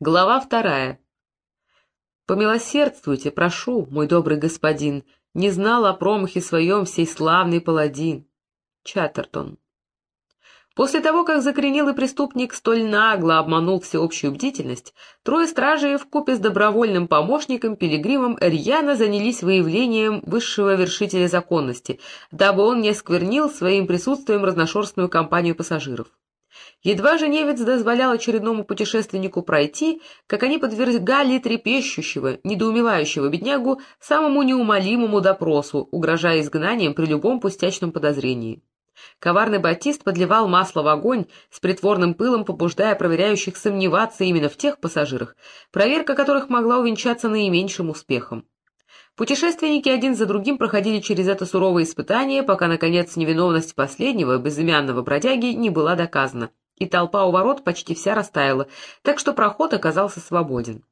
Глава вторая. «Помилосердствуйте, прошу, мой добрый господин, не знал о промахе своем сей славный паладин». Чаттертон. После того, как закоренелый преступник столь нагло обманул всеобщую бдительность, трое стражей вкупе с добровольным помощником Пилигримом рьяно занялись выявлением высшего вершителя законности, дабы он не осквернил своим присутствием разношерстную компанию пассажиров. Едва же немец дозволял очередному путешественнику пройти, как они подвергали трепещущего, недоумевающего беднягу самому неумолимому допросу, угрожая изгнанием при любом пустячном подозрении. Коварный Батист подливал масло в огонь, с притворным пылом побуждая проверяющих сомневаться именно в тех пассажирах, проверка которых могла увенчаться наименьшим успехом. Путешественники один за другим проходили через это суровое испытание, пока, наконец, невиновность последнего, безымянного бродяги, не была доказана, и толпа у ворот почти вся растаяла, так что проход оказался свободен.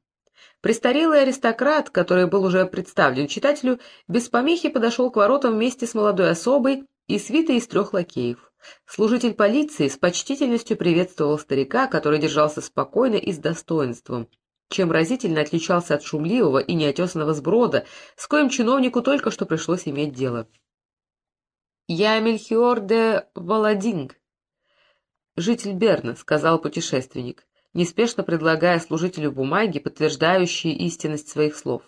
Престарелый аристократ, который был уже представлен читателю, без помехи подошел к воротам вместе с молодой особой и свитой из трех лакеев. Служитель полиции с почтительностью приветствовал старика, который держался спокойно и с достоинством, чем разительно отличался от шумливого и неотесанного сброда, с коим чиновнику только что пришлось иметь дело. «Я Мельхиор де Валадинг, житель Берна», — сказал путешественник, неспешно предлагая служителю бумаги, подтверждающие истинность своих слов.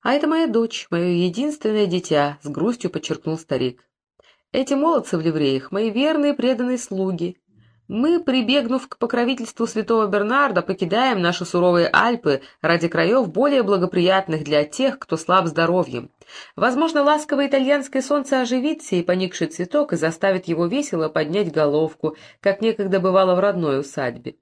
«А это моя дочь, мое единственное дитя», — с грустью подчеркнул старик. «Эти молодцы в ливреях — мои верные преданные слуги. Мы, прибегнув к покровительству святого Бернарда, покидаем наши суровые Альпы ради краев более благоприятных для тех, кто слаб здоровьем. Возможно, ласковое итальянское солнце оживит сей поникший цветок и заставит его весело поднять головку, как некогда бывало в родной усадьбе.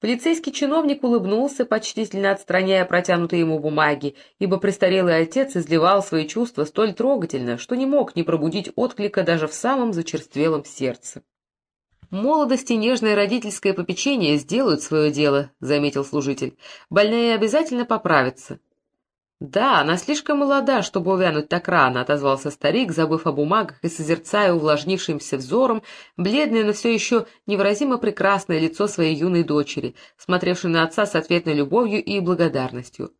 Полицейский чиновник улыбнулся, почтительно отстраняя протянутые ему бумаги, ибо престарелый отец изливал свои чувства столь трогательно, что не мог не пробудить отклика даже в самом зачерствелом сердце. «Молодость и нежное родительское попечение сделают свое дело», — заметил служитель. «Больная обязательно поправится». «Да, она слишком молода, чтобы увянуть так рано», — отозвался старик, забыв о бумагах и созерцая увлажнившимся взором бледное, но все еще невыразимо прекрасное лицо своей юной дочери, смотревшей на отца с ответной любовью и благодарностью.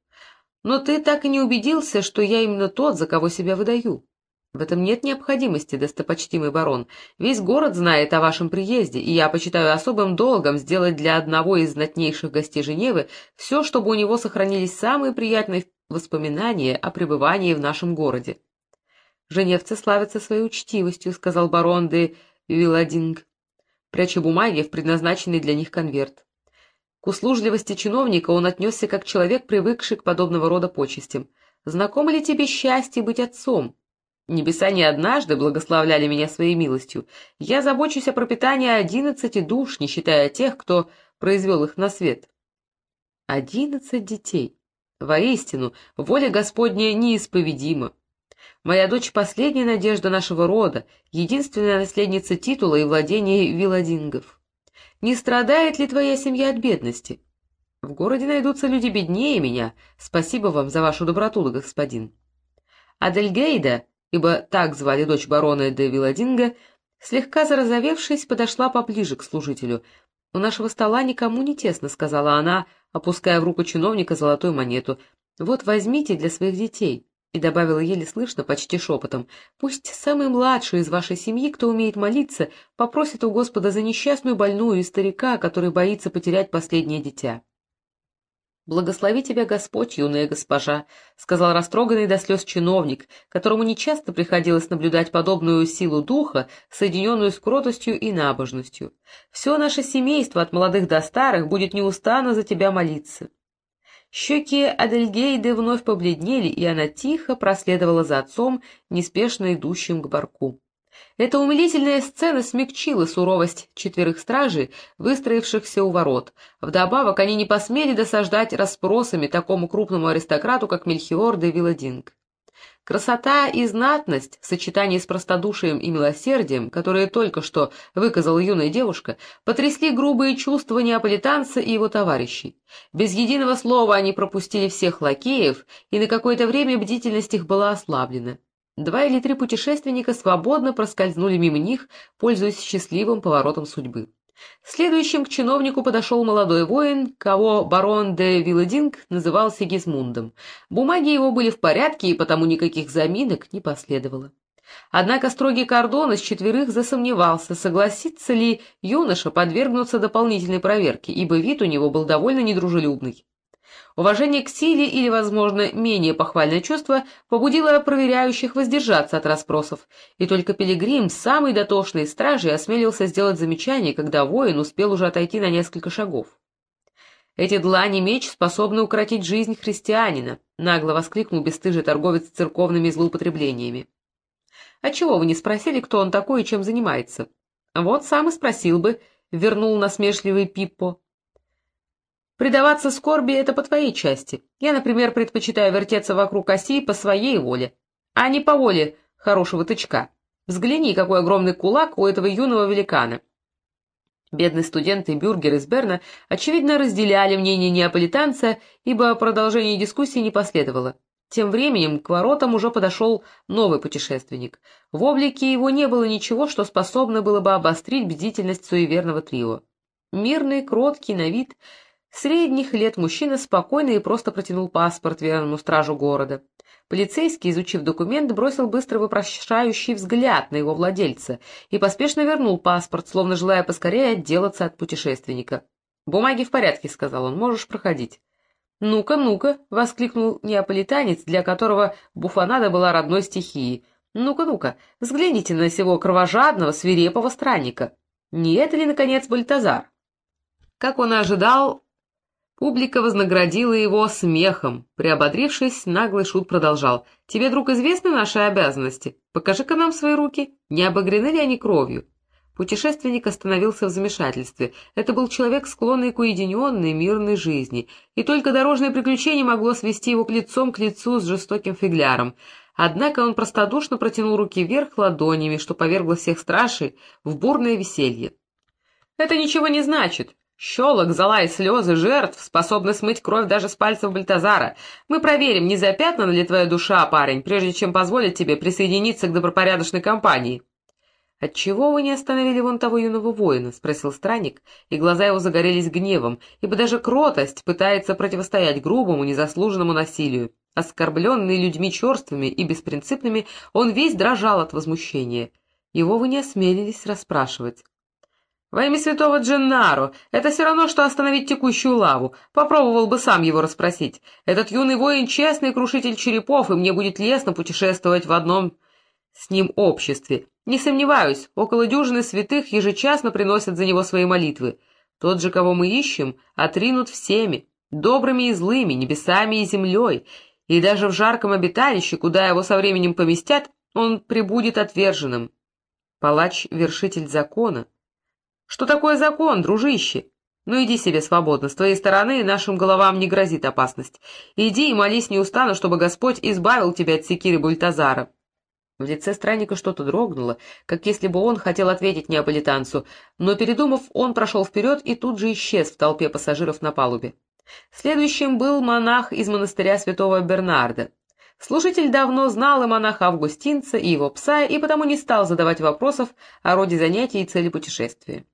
«Но ты так и не убедился, что я именно тот, за кого себя выдаю». В этом нет необходимости, достопочтимый барон. Весь город знает о вашем приезде, и я почитаю особым долгом сделать для одного из знатнейших гостей Женевы все, чтобы у него сохранились самые приятные воспоминания о пребывании в нашем городе. «Женевцы славятся своей учтивостью», — сказал барон де Виладинг, пряча бумаги в предназначенный для них конверт. К услужливости чиновника он отнесся как человек, привыкший к подобного рода почестям. «Знакомо ли тебе счастье быть отцом?» Небеса не однажды благословляли меня своей милостью. Я забочусь о пропитании одиннадцати душ, не считая тех, кто произвел их на свет. Одиннадцать детей. Воистину, воля Господня неисповедима. Моя дочь — последняя надежда нашего рода, единственная наследница титула и владения виладингов. Не страдает ли твоя семья от бедности? В городе найдутся люди беднее меня. Спасибо вам за вашу доброту, господин. Адельгейда ибо так звали дочь барона де Виладинга, слегка зарозовевшись, подошла поближе к служителю. «У нашего стола никому не тесно», — сказала она, опуская в руку чиновника золотую монету. «Вот возьмите для своих детей». И добавила еле слышно, почти шепотом, «Пусть самый младший из вашей семьи, кто умеет молиться, попросит у Господа за несчастную больную и старика, который боится потерять последнее дитя». «Благослови тебя Господь, юная госпожа», — сказал растроганный до слез чиновник, которому нечасто приходилось наблюдать подобную силу духа, соединенную с кротостью и набожностью. «Все наше семейство, от молодых до старых, будет неустанно за тебя молиться». Щеки Адельгейды вновь побледнели, и она тихо проследовала за отцом, неспешно идущим к барку. Эта умилительная сцена смягчила суровость четверых стражей, выстроившихся у ворот. Вдобавок они не посмели досаждать расспросами такому крупному аристократу, как Мельхиор де Виладинг. Красота и знатность в сочетании с простодушием и милосердием, которые только что выказала юная девушка, потрясли грубые чувства неаполитанца и его товарищей. Без единого слова они пропустили всех лакеев, и на какое-то время бдительность их была ослаблена. Два или три путешественника свободно проскользнули мимо них, пользуясь счастливым поворотом судьбы. Следующим к чиновнику подошел молодой воин, кого барон де Вилладинг называл Сигизмундом. Бумаги его были в порядке, и потому никаких заминок не последовало. Однако строгий кордон из четверых засомневался, согласится ли юноша подвергнуться дополнительной проверке, ибо вид у него был довольно недружелюбный. Уважение к силе или, возможно, менее похвальное чувство побудило проверяющих воздержаться от расспросов, и только Пилигрим, самый дотошный из стражей, осмелился сделать замечание, когда воин успел уже отойти на несколько шагов. «Эти длани меч способны укоротить жизнь христианина», — нагло воскликнул бесстыжий торговец церковными злоупотреблениями. «А чего вы не спросили, кто он такой и чем занимается?» «Вот сам и спросил бы», — вернул насмешливый Пиппо. Предаваться скорби — это по твоей части. Я, например, предпочитаю вертеться вокруг оси по своей воле, а не по воле хорошего тычка. Взгляни, какой огромный кулак у этого юного великана. Бедный студент и бюргер из Берна, очевидно, разделяли мнение неаполитанца, ибо продолжение дискуссии не последовало. Тем временем к воротам уже подошел новый путешественник. В облике его не было ничего, что способно было бы обострить бдительность суеверного трио. Мирный, кроткий на вид — Средних лет мужчина спокойно и просто протянул паспорт верному стражу города. Полицейский, изучив документ, бросил быстро вопрошающий взгляд на его владельца и поспешно вернул паспорт, словно желая поскорее отделаться от путешественника. «Бумаги в порядке», — сказал он, — «можешь проходить». «Ну-ка, ну-ка!» — воскликнул неаполитанец, для которого буфанада была родной стихией. «Ну-ка, ну-ка, взгляните на сего кровожадного, свирепого странника. Не это ли, наконец, Бальтазар?» Как он и ожидал, Публика вознаградила его смехом. Приободрившись, наглый шут продолжал. «Тебе, друг, известны наши обязанности? Покажи-ка нам свои руки. Не обогрены ли они кровью?» Путешественник остановился в замешательстве. Это был человек, склонный к уединенной, мирной жизни, и только дорожное приключение могло свести его к лицом к лицу с жестоким фигляром. Однако он простодушно протянул руки вверх ладонями, что повергло всех страшей в бурное веселье. «Это ничего не значит. Щелок, зола и слезы жертв способны смыть кровь даже с пальцев Бальтазара. Мы проверим, не запятнана ли твоя душа, парень, прежде чем позволить тебе присоединиться к добропорядочной компании. — Отчего вы не остановили вон того юного воина? — спросил странник, и глаза его загорелись гневом, ибо даже кротость пытается противостоять грубому, незаслуженному насилию. Оскорбленный людьми черствыми и беспринципными, он весь дрожал от возмущения. Его вы не осмелились расспрашивать. Во имя святого Дженнаро, это все равно, что остановить текущую лаву. Попробовал бы сам его расспросить. Этот юный воин — честный крушитель черепов, и мне будет лестно путешествовать в одном с ним обществе. Не сомневаюсь, около дюжины святых ежечасно приносят за него свои молитвы. Тот же, кого мы ищем, отринут всеми, добрыми и злыми, небесами и землей, и даже в жарком обиталище, куда его со временем поместят, он прибудет отверженным. Палач-вершитель закона — что такое закон, дружище? Ну иди себе свободно, с твоей стороны нашим головам не грозит опасность. Иди и молись неустанно, чтобы Господь избавил тебя от секиры Бультазара. В лице странника что-то дрогнуло, как если бы он хотел ответить неаполитанцу, но, передумав, он прошел вперед и тут же исчез в толпе пассажиров на палубе. Следующим был монах из монастыря святого Бернарда. Слушатель давно знал и монаха Августинца, и его пса, и потому не стал задавать вопросов о роде занятий и цели путешествия.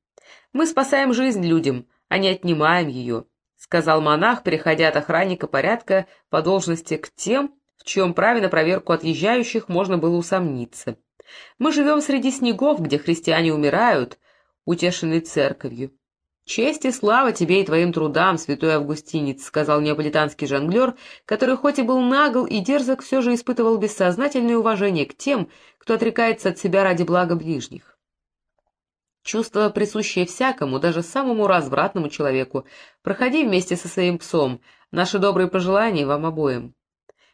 Мы спасаем жизнь людям, а не отнимаем ее», — сказал монах, переходя от охранника порядка по должности к тем, в чьем праве на проверку отъезжающих можно было усомниться. «Мы живем среди снегов, где христиане умирают, утешенные церковью». «Честь и слава тебе и твоим трудам, святой Августинец», — сказал неаполитанский жонглер, который хоть и был нагл и дерзок, все же испытывал бессознательное уважение к тем, кто отрекается от себя ради блага ближних. Чувство, присущее всякому, даже самому развратному человеку. Проходи вместе со своим псом. Наши добрые пожелания вам обоим.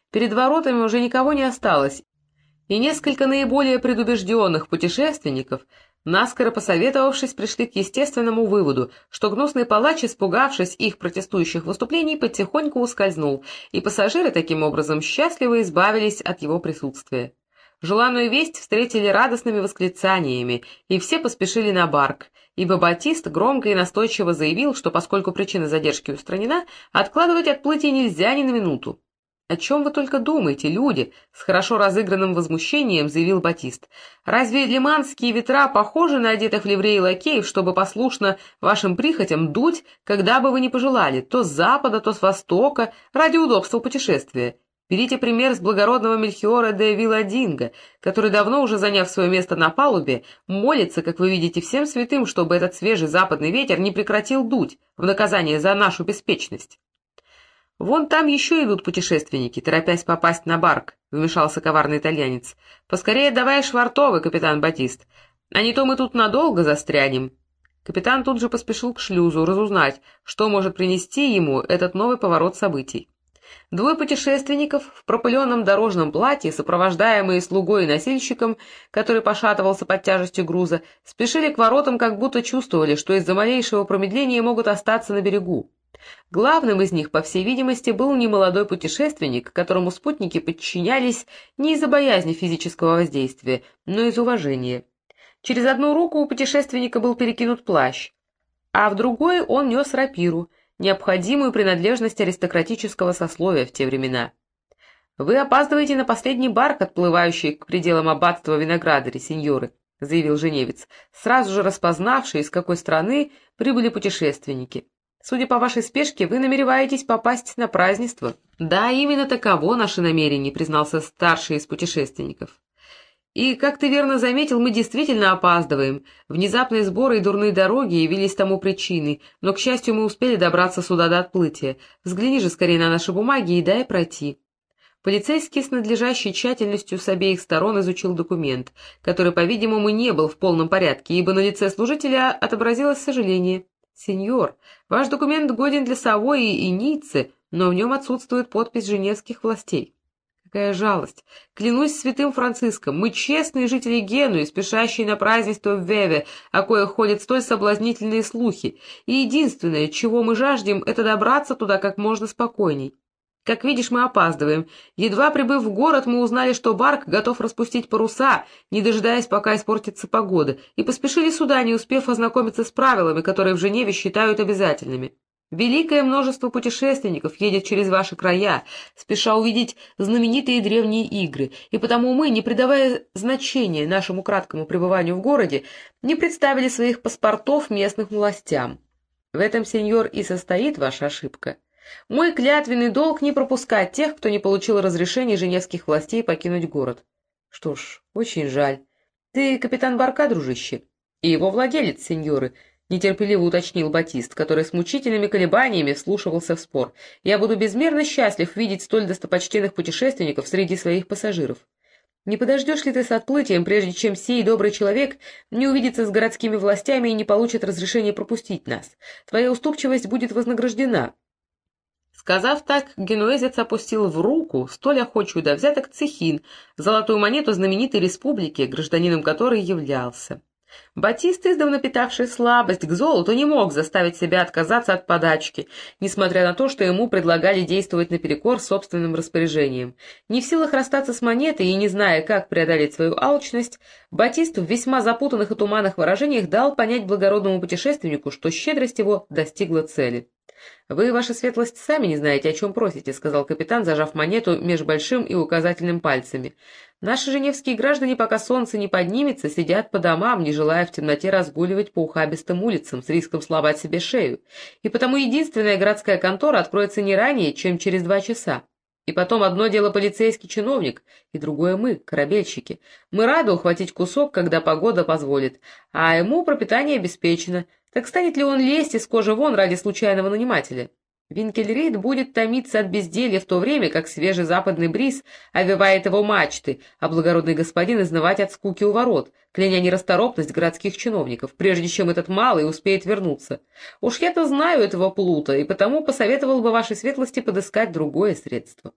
Перед воротами уже никого не осталось, и несколько наиболее предубежденных путешественников, наскоро посоветовавшись, пришли к естественному выводу, что гнусный палач, испугавшись их протестующих выступлений, потихоньку ускользнул, и пассажиры таким образом счастливо избавились от его присутствия. Желанную весть встретили радостными восклицаниями, и все поспешили на барк, ибо Батист громко и настойчиво заявил, что поскольку причина задержки устранена, откладывать отплытие нельзя ни на минуту. «О чем вы только думаете, люди?» — с хорошо разыгранным возмущением заявил Батист. «Разве лиманские ветра похожи на одетых в ливреи лакеев, чтобы послушно вашим прихотям дуть, когда бы вы ни пожелали, то с запада, то с востока, ради удобства путешествия? Берите пример с благородного Мельхиора де Виладинга, который, давно уже заняв свое место на палубе, молится, как вы видите, всем святым, чтобы этот свежий западный ветер не прекратил дуть в наказание за нашу беспечность. «Вон там еще идут путешественники, торопясь попасть на барк», — вмешался коварный итальянец. «Поскорее давай швартовы, капитан Батист, а не то мы тут надолго застрянем». Капитан тут же поспешил к шлюзу разузнать, что может принести ему этот новый поворот событий. Двое путешественников в пропыленном дорожном платье, сопровождаемые слугой и носильщиком, который пошатывался под тяжестью груза, спешили к воротам, как будто чувствовали, что из-за малейшего промедления могут остаться на берегу. Главным из них, по всей видимости, был немолодой путешественник, которому спутники подчинялись не из-за боязни физического воздействия, но из уважения. Через одну руку у путешественника был перекинут плащ, а в другой он нес рапиру — необходимую принадлежность аристократического сословия в те времена. «Вы опаздываете на последний барк, отплывающий к пределам аббатства виноградари, сеньоры», — заявил женевец, сразу же распознавший, из какой страны прибыли путешественники. «Судя по вашей спешке, вы намереваетесь попасть на празднество». «Да, именно таково наше намерение», — признался старший из путешественников. И, как ты верно заметил, мы действительно опаздываем. Внезапные сборы и дурные дороги явились тому причиной, но, к счастью, мы успели добраться сюда до отплытия. Взгляни же скорее на наши бумаги и дай пройти». Полицейский с надлежащей тщательностью с обеих сторон изучил документ, который, по-видимому, не был в полном порядке, ибо на лице служителя отобразилось сожаление. «Сеньор, ваш документ годен для Савои и Ниццы, но в нем отсутствует подпись женевских властей». Какая жалость! Клянусь святым Франциском, мы честные жители Генуи, спешащие на празднество в Веве, о коих ходят столь соблазнительные слухи, и единственное, чего мы жаждем, это добраться туда как можно спокойней. Как видишь, мы опаздываем. Едва прибыв в город, мы узнали, что Барк готов распустить паруса, не дожидаясь, пока испортится погода, и поспешили сюда, не успев ознакомиться с правилами, которые в Женеве считают обязательными. Великое множество путешественников едет через ваши края, спеша увидеть знаменитые древние игры, и потому мы, не придавая значения нашему краткому пребыванию в городе, не представили своих паспортов местным властям. В этом, сеньор, и состоит ваша ошибка. Мой клятвенный долг не пропускать тех, кто не получил разрешения женевских властей покинуть город. Что ж, очень жаль. Ты капитан Барка, дружище, и его владелец, сеньоры, —— нетерпеливо уточнил Батист, который с мучительными колебаниями вслушивался в спор. «Я буду безмерно счастлив видеть столь достопочтенных путешественников среди своих пассажиров. Не подождешь ли ты с отплытием, прежде чем сей добрый человек не увидится с городскими властями и не получит разрешения пропустить нас? Твоя уступчивость будет вознаграждена». Сказав так, генуэзец опустил в руку столь охочую до взяток цехин, золотую монету знаменитой республики, гражданином которой являлся. Батист, издавна питавший слабость к золоту, не мог заставить себя отказаться от подачки, несмотря на то, что ему предлагали действовать наперекор собственным распоряжением. Не в силах расстаться с монетой и не зная, как преодолеть свою алчность, Батист в весьма запутанных и туманных выражениях дал понять благородному путешественнику, что щедрость его достигла цели. «Вы, ваша светлость, сами не знаете, о чем просите», — сказал капитан, зажав монету между большим и указательным пальцами. «Наши женевские граждане, пока солнце не поднимется, сидят по домам, не желая в темноте разгуливать по ухабистым улицам с риском сломать себе шею. И потому единственная городская контора откроется не ранее, чем через два часа. И потом одно дело полицейский чиновник, и другое мы, корабельщики. Мы рады ухватить кусок, когда погода позволит, а ему пропитание обеспечено». Так станет ли он лезть из кожи вон ради случайного нанимателя? Винкельрейд будет томиться от безделья в то время, как свежий западный бриз овивает его мачты, а благородный господин изнывать от скуки у ворот, кляня нерасторопность городских чиновников, прежде чем этот малый успеет вернуться. Уж я-то знаю этого плута, и потому посоветовал бы вашей светлости подыскать другое средство.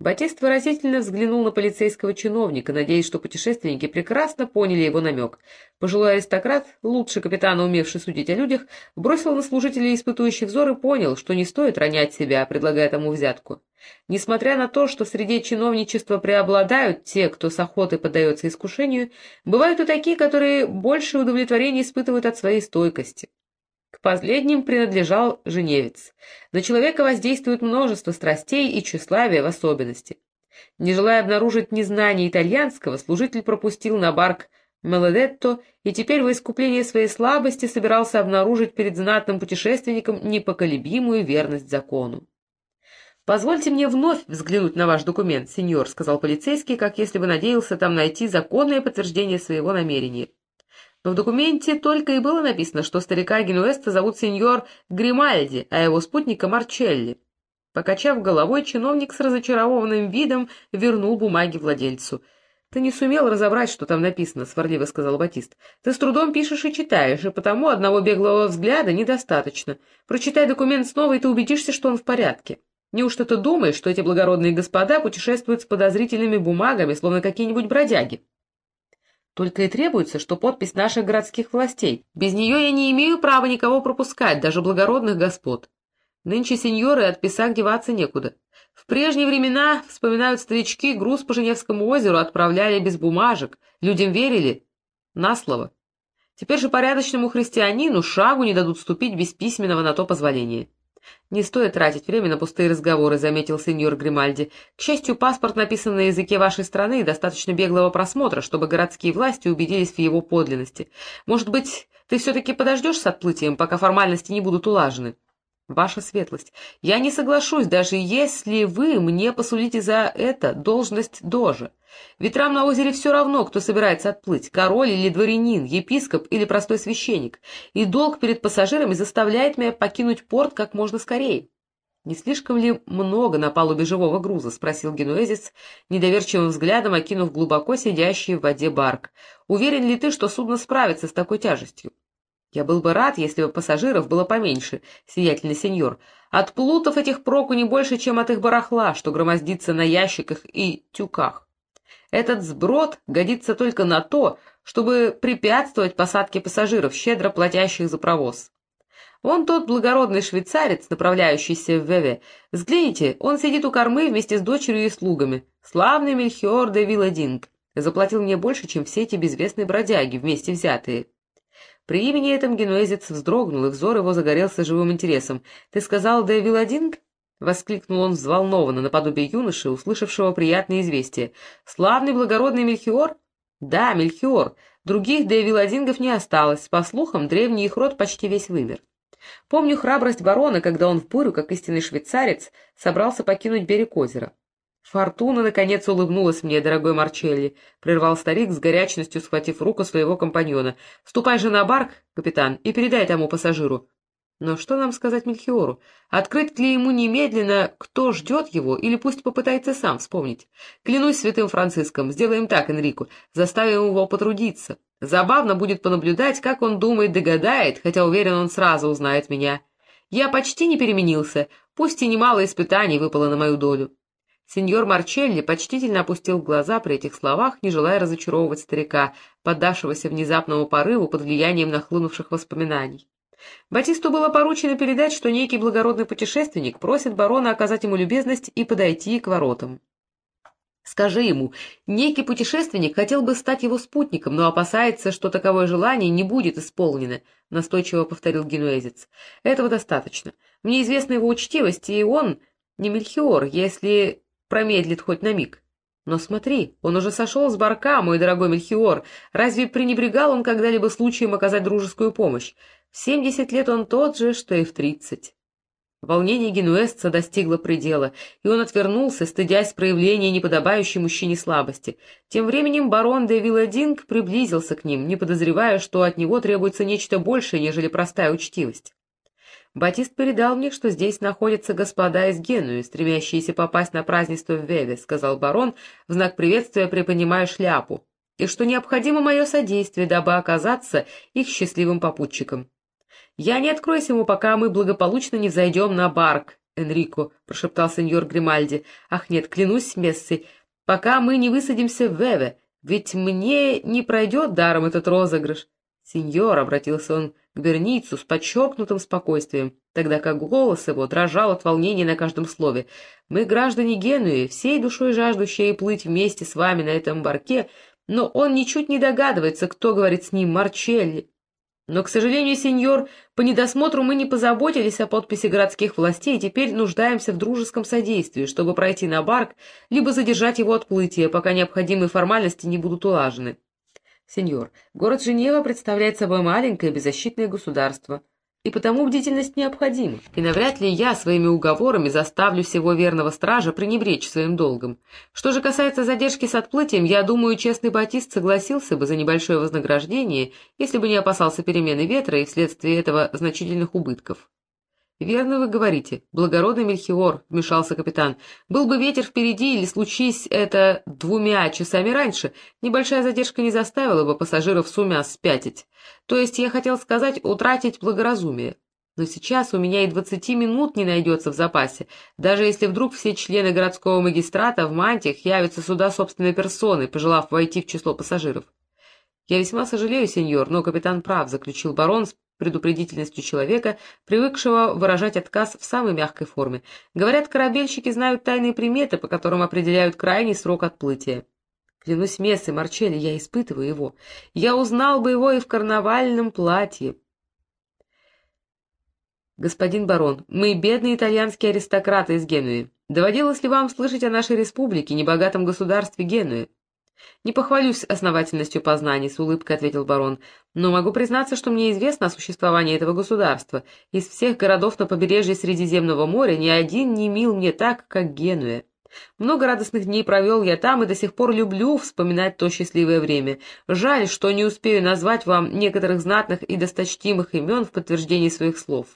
Батист выразительно взглянул на полицейского чиновника, надеясь, что путешественники прекрасно поняли его намек. Пожилой аристократ, лучше капитана, умевший судить о людях, бросил на служителей испытующий взор и понял, что не стоит ронять себя, предлагая тому взятку. Несмотря на то, что среди чиновничества преобладают те, кто с охотой поддается искушению, бывают и такие, которые больше удовлетворения испытывают от своей стойкости. К последним принадлежал женевец. На человека воздействует множество страстей и тщеславия в особенности. Не желая обнаружить незнание итальянского, служитель пропустил на барк Мелодетто и теперь во искупление своей слабости собирался обнаружить перед знатным путешественником непоколебимую верность закону. «Позвольте мне вновь взглянуть на ваш документ, сеньор», — сказал полицейский, как если бы надеялся там найти законное подтверждение своего намерения. Но в документе только и было написано, что старика Генуэста зовут сеньор Гримальди, а его спутника Марчелли. Покачав головой, чиновник с разочарованным видом вернул бумаги владельцу. — Ты не сумел разобрать, что там написано, — сварливо сказал Батист. — Ты с трудом пишешь и читаешь, и потому одного беглого взгляда недостаточно. Прочитай документ снова, и ты убедишься, что он в порядке. Неужто ты думаешь, что эти благородные господа путешествуют с подозрительными бумагами, словно какие-нибудь бродяги? Только и требуется, что подпись наших городских властей. Без нее я не имею права никого пропускать, даже благородных господ. Нынче сеньоры от писак деваться некуда. В прежние времена, вспоминают старички, груз по Женевскому озеру отправляли без бумажек, людям верили на слово. Теперь же порядочному христианину шагу не дадут ступить без письменного на то позволения. «Не стоит тратить время на пустые разговоры», — заметил сеньор Гримальди. «К счастью, паспорт написан на языке вашей страны и достаточно беглого просмотра, чтобы городские власти убедились в его подлинности. Может быть, ты все-таки подождешь с отплытием, пока формальности не будут улажены?» «Ваша светлость, я не соглашусь, даже если вы мне посулите за это должность дожа. Ветрам на озере все равно, кто собирается отплыть, король или дворянин, епископ или простой священник, и долг перед пассажирами заставляет меня покинуть порт как можно скорее». «Не слишком ли много на палубе живого груза?» — спросил генуэзец, недоверчивым взглядом окинув глубоко сидящий в воде барк. «Уверен ли ты, что судно справится с такой тяжестью?» Я был бы рад, если бы пассажиров было поменьше, сиятельный сеньор. От плутов этих проку не больше, чем от их барахла, что громоздится на ящиках и тюках. Этот сброд годится только на то, чтобы препятствовать посадке пассажиров, щедро платящих за провоз. Вон тот благородный швейцарец, направляющийся в Веве. Взгляните, он сидит у кормы вместе с дочерью и слугами. Славный Мельхиор де Вилладинг. Заплатил мне больше, чем все эти безвестные бродяги, вместе взятые. При имени этом генуэзец вздрогнул, и взор его загорелся живым интересом. — Ты сказал, де Виладинг? — воскликнул он взволнованно, наподобие юноши, услышавшего приятное известие. — Славный благородный Мельхиор? — Да, Мельхиор. Других де Виладингов не осталось. По слухам, древний их род почти весь вымер. Помню храбрость барона, когда он в бурю, как истинный швейцарец, собрался покинуть берег озера. «Фортуна, наконец, улыбнулась мне, дорогой Марчелли», — прервал старик с горячностью, схватив руку своего компаньона. «Ступай же на барк, капитан, и передай тому пассажиру». Но что нам сказать Мельхиору? Открыть ли ему немедленно, кто ждет его, или пусть попытается сам вспомнить? Клянусь святым Франциском, сделаем так, Энрику, заставим его потрудиться. Забавно будет понаблюдать, как он думает, догадает, хотя уверен, он сразу узнает меня. Я почти не переменился, пусть и немало испытаний выпало на мою долю. Сеньор Марчелли почтительно опустил глаза при этих словах, не желая разочаровывать старика, поддавшегося внезапному порыву под влиянием нахлынувших воспоминаний. Батисту было поручено передать, что некий благородный путешественник просит барона оказать ему любезность и подойти к воротам. Скажи ему, некий путешественник хотел бы стать его спутником, но опасается, что таковое желание не будет исполнено, — настойчиво повторил генуэзец. Этого достаточно. Мне известна его учтивость, и он не Мельхиор, если промедлит хоть на миг. Но смотри, он уже сошел с барка, мой дорогой Мельхиор. Разве пренебрегал он когда-либо случаем оказать дружескую помощь? В семьдесят лет он тот же, что и в тридцать. Волнение генуэзца достигло предела, и он отвернулся, стыдясь проявления неподобающей мужчине слабости. Тем временем барон де Вилладинг приблизился к ним, не подозревая, что от него требуется нечто большее, нежели простая учтивость. Батист передал мне, что здесь находятся господа из Генуи, стремящиеся попасть на празднество в Веве, — сказал барон, в знак приветствия приподнимая шляпу, — и что необходимо мое содействие, дабы оказаться их счастливым попутчиком. — Я не откроюсь ему, пока мы благополучно не взойдем на барк, Энрико, — прошептал сеньор Гримальди. — Ах нет, клянусь, Месси, пока мы не высадимся в Веве, ведь мне не пройдет даром этот розыгрыш. — Сеньор, — обратился он к Берницу с подчеркнутым спокойствием, тогда как голос его дрожал от волнения на каждом слове. «Мы, граждане Генуи, всей душой жаждущие плыть вместе с вами на этом барке, но он ничуть не догадывается, кто говорит с ним Марчелли». Но, к сожалению, сеньор, по недосмотру мы не позаботились о подписи городских властей и теперь нуждаемся в дружеском содействии, чтобы пройти на барк, либо задержать его отплытие, пока необходимые формальности не будут улажены. Сеньор, город Женева представляет собой маленькое беззащитное государство, и потому бдительность необходима, и навряд ли я своими уговорами заставлю всего верного стража пренебречь своим долгом. Что же касается задержки с отплытием, я думаю, честный Батист согласился бы за небольшое вознаграждение, если бы не опасался перемены ветра и вследствие этого значительных убытков. «Верно вы говорите, благородный Мельхиор», — вмешался капитан. «Был бы ветер впереди или случись это двумя часами раньше, небольшая задержка не заставила бы пассажиров сумя спятить. То есть я хотел сказать, утратить благоразумие. Но сейчас у меня и двадцати минут не найдется в запасе, даже если вдруг все члены городского магистрата в мантиях явятся сюда собственной персоной, пожелав войти в число пассажиров. «Я весьма сожалею, сеньор, но капитан прав», — заключил барон с предупредительностью человека, привыкшего выражать отказ в самой мягкой форме. Говорят, корабельщики знают тайные приметы, по которым определяют крайний срок отплытия. Клянусь Мессой, Марчелли, я испытываю его. Я узнал бы его и в карнавальном платье. Господин барон, мы бедные итальянские аристократы из Генуи. Доводилось ли вам слышать о нашей республике, небогатом государстве Генуи? «Не похвалюсь основательностью познаний», — с улыбкой ответил барон, «но могу признаться, что мне известно о существовании этого государства. Из всех городов на побережье Средиземного моря ни один не мил мне так, как Генуя. Много радостных дней провел я там и до сих пор люблю вспоминать то счастливое время. Жаль, что не успею назвать вам некоторых знатных и досточтимых имен в подтверждении своих слов».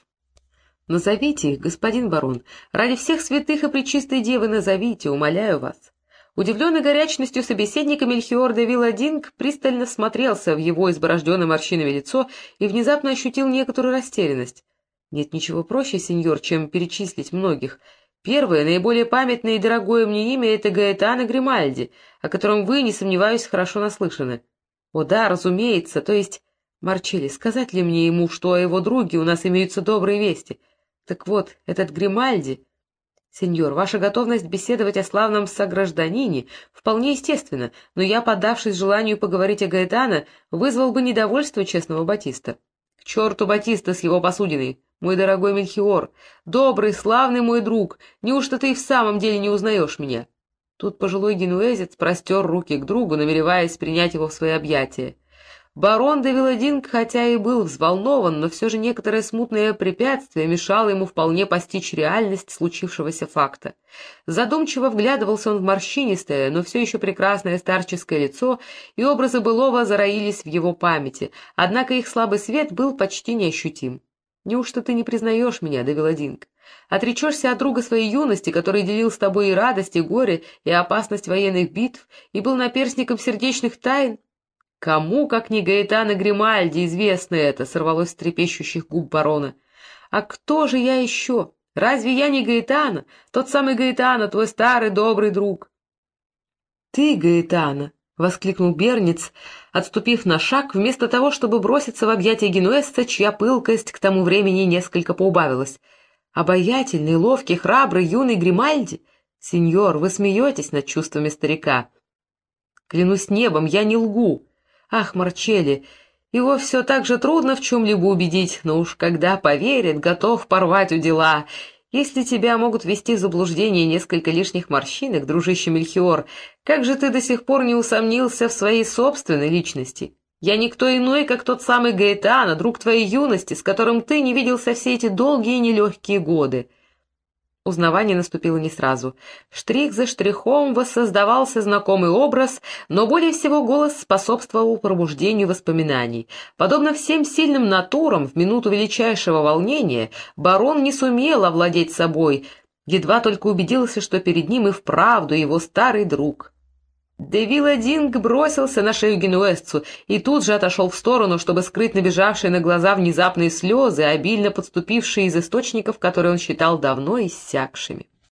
«Назовите их, господин барон. Ради всех святых и пречистой девы назовите, умоляю вас». Удивленный горячностью собеседника Мельхиор де Вилладинг пристально смотрелся в его изборожденное морщинами лицо и внезапно ощутил некоторую растерянность. Нет ничего проще, сеньор, чем перечислить многих. Первое, наиболее памятное и дорогое мне имя — это Гаэтано Гримальди, о котором вы, не сомневаюсь, хорошо наслышаны. О да, разумеется, то есть... Марчелли, сказать ли мне ему, что о его друге у нас имеются добрые вести? Так вот, этот Гримальди «Сеньор, ваша готовность беседовать о славном согражданине вполне естественна, но я, поддавшись желанию поговорить о Гаэтано, вызвал бы недовольство честного Батиста. К черту Батиста с его посудиной, мой дорогой Мельхиор, добрый, славный мой друг, неужто ты и в самом деле не узнаешь меня?» Тут пожилой генуэзец простер руки к другу, намереваясь принять его в свои объятия. Барон де Виладинг, хотя и был взволнован, но все же некоторое смутное препятствие мешало ему вполне постичь реальность случившегося факта. Задумчиво вглядывался он в морщинистое, но все еще прекрасное старческое лицо, и образы былого зароились в его памяти, однако их слабый свет был почти неощутим. «Неужто ты не признаешь меня, де Виладинг? Отречешься от друга своей юности, который делил с тобой и радость, и горе, и опасность военных битв, и был наперстником сердечных тайн?» «Кому, как не Гаэтано Гримальди, известно это?» — сорвалось с трепещущих губ барона. «А кто же я еще? Разве я не Гаэтано? Тот самый Гаэтано, твой старый добрый друг». «Ты, Гаэтано!» — воскликнул Берниц, отступив на шаг, вместо того, чтобы броситься в объятия генуэзца, чья пылкость к тому времени несколько поубавилась. «Обаятельный, ловкий, храбрый, юный Гримальди? Сеньор, вы смеетесь над чувствами старика. Клянусь небом, я не лгу. Ах, Марчелли, его все так же трудно в чем-либо убедить, но уж когда поверит, готов порвать у дела. Если тебя могут ввести в заблуждение несколько лишних морщинок, дружище Мельхиор, как же ты до сих пор не усомнился в своей собственной личности? Я никто иной, как тот самый Гаэтано, друг твоей юности, с которым ты не виделся все эти долгие и нелегкие годы. Узнавание наступило не сразу. Штрих за штрихом воссоздавался знакомый образ, но более всего голос способствовал пробуждению воспоминаний. Подобно всем сильным натурам, в минуту величайшего волнения барон не сумел овладеть собой, едва только убедился, что перед ним и вправду его старый друг. Девила Динг бросился на шею генуэзцу и тут же отошел в сторону, чтобы скрыть набежавшие на глаза внезапные слезы, обильно подступившие из источников, которые он считал давно иссякшими.